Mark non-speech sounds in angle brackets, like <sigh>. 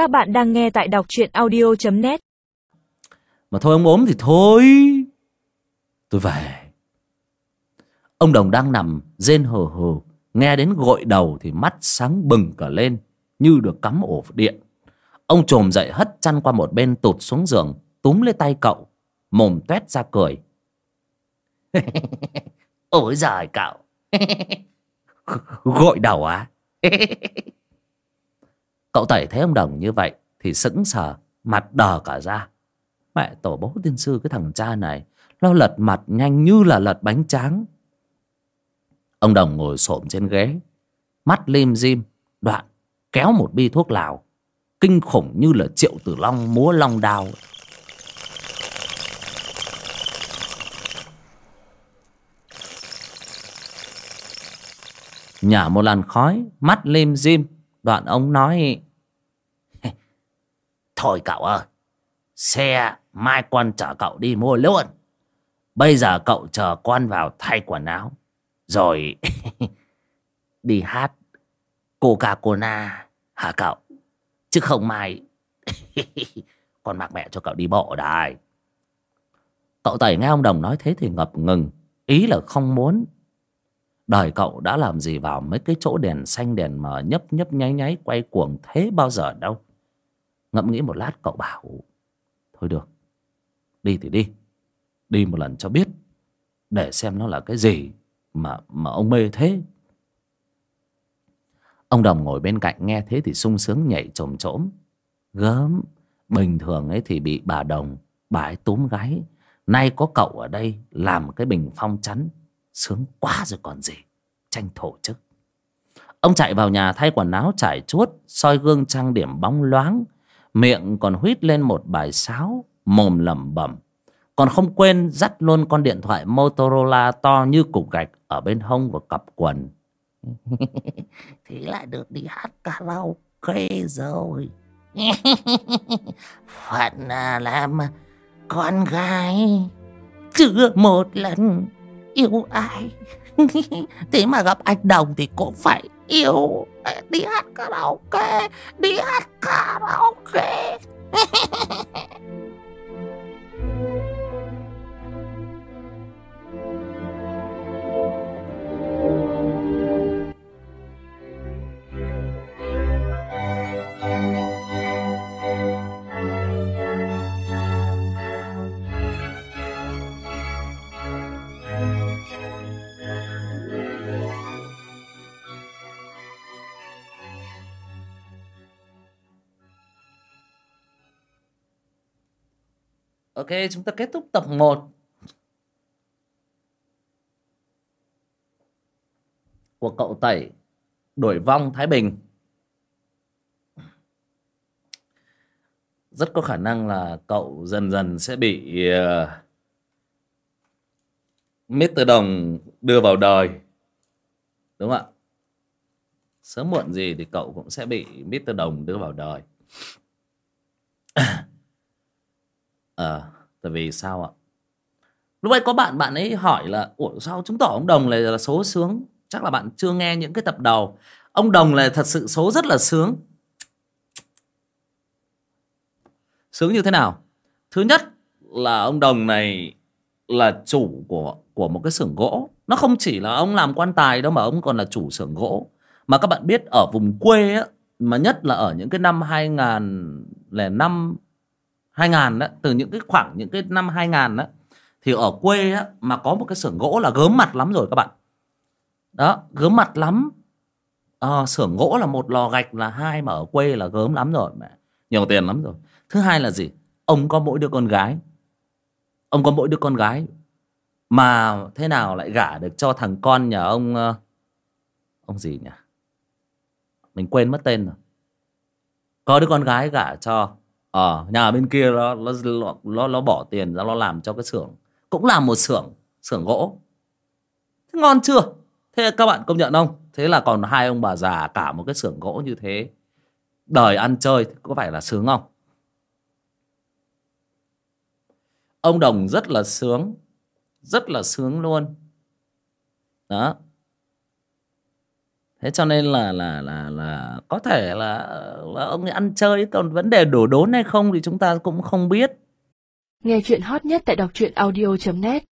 Các bạn đang nghe tại đọc truyện audio.net Mà thôi, ông ốm thì thôi. Tôi về. Ông Đồng đang nằm rên hờ hờ, Nghe đến gội đầu thì mắt sáng bừng cả lên, Như được cắm ổ điện. Ông trồm dậy hất chăn qua một bên tụt xuống giường, Túm lấy tay cậu, Mồm tuét ra cười. <laughs> Ôi giời cậu. <laughs> Gội đầu á à? <laughs> Cậu tẩy thấy ông Đồng như vậy Thì sững sờ, Mặt đờ cả ra. Mẹ tổ bố tiên sư cái thằng cha này, Nó lật mặt nhanh như là lật bánh tráng. Ông Đồng ngồi xổm trên ghế, Mắt lim dim, Đoạn kéo một bi thuốc lào, Kinh khủng như là triệu tử long múa long đao. Nhả một làn khói, Mắt lim dim Đoạn ông nói, <laughs> Thôi cậu ơi, Xe mai con chở cậu đi mua luôn. Bây giờ cậu chờ con vào thay quần áo, Rồi <laughs> Đi hát Coca-Cola Hả cậu? Chứ không mai <laughs> Con mặc mẹ cho cậu đi bộ đài. Cậu Tẩy nghe ông Đồng nói thế thì ngập ngừng. Ý là không muốn Đời cậu đã làm gì vào mấy cái chỗ đèn xanh đèn mờ nhấp nhấp nháy nháy quay cuồng thế bao giờ đâu. Ngẫm nghĩ một lát cậu bảo, Thôi được, Đi thì đi Đi một lần cho biết, Để xem nó là cái gì Mà mà ông mê thế. Ông Đồng ngồi bên cạnh nghe thế thì sung sướng nhảy chồm chỗm Gớm, Bình thường ấy thì bị bà Đồng Bà ấy túm gáy. Nay có cậu ở đây Làm cái bình phong chắn. Sướng quá rồi còn gì, Tranh thủ chứ. Ông chạy vào nhà thay quần áo, trải chuốt, soi gương trang điểm bóng loáng. Miệng còn huýt lên một bài sáo, Mồm lẩm bẩm. Còn không quên dắt luôn con điện thoại Motorola to như cục gạch Ở bên hông và cặp quần. <laughs> Thì lại được đi hát karaoke rồi. <laughs> Phận là làm con gái. Chưa một lần yêu ai. <laughs> Thế mà gặp anh Đồng thì cũng phải yêu. Đi hát karaoke, Đi hát karaoke. <laughs> Ok chúng ta kết thúc tập 1 Của cậu Tẩy Đuổi vong Thái Bình Rất có khả năng là cậu dần dần sẽ bị ờ, uh, Mr. Đồng đưa vào đời Đúng không ạ? Sớm muộn gì thì cậu cũng sẽ bị Mr. Đồng đưa vào đời Ờ, tại vì sao ạ? Lúc ấy có bạn bạn ấy hỏi là Ủa sao chứng tỏ ông Đồng này là số sướng? Chắc là bạn chưa nghe những cái tập đầu. Ông Đồng là thật sự số rất là sướng. Sướng như thế nào? Thứ nhất là ông Đồng này là chủ của của một cái xưởng gỗ. Nó không chỉ là ông làm quan tài đâu mà ông còn là chủ xưởng gỗ. Mà các bạn biết ở vùng quê á Mà nhất là ở những cái năm 2005 2000 đó, từ những cái khoảng những cái năm 2000 đó thì ở quê á, mà có một cái xưởng gỗ là gớm mặt lắm rồi các bạn. Đó, gớm mặt lắm. À, xưởng gỗ là một lò gạch là hai mà ở quê là gớm lắm rồi mẹ. Nhiều tiền lắm rồi. Thứ hai là gì? Ông có mỗi đứa con gái. Ông có mỗi đứa con gái mà thế nào lại gả được cho thằng con nhà ông ờ, ông gì nhỉ? Mình quên mất tên rồi. Có đứa con gái gả cho ở nhà bên kia nó nó nó nó bỏ tiền ra, nó làm cho cái xưởng. Cũng làm một xưởng xưởng gỗ. Thế ngon chưa? Thế các bạn công nhận không? Thế là còn hai ông bà già cả một cái xưởng gỗ như thế. Đời ăn chơi có phải là sướng không? Ông đồng rất là sướng. Rất là sướng luôn. Đó thế cho nên là là là là có thể là, là ông ấy ăn chơi còn vấn đề đổ đốn hay không thì chúng ta cũng không biết. Nghe chuyện hot nhất tại đọc truyện audio.net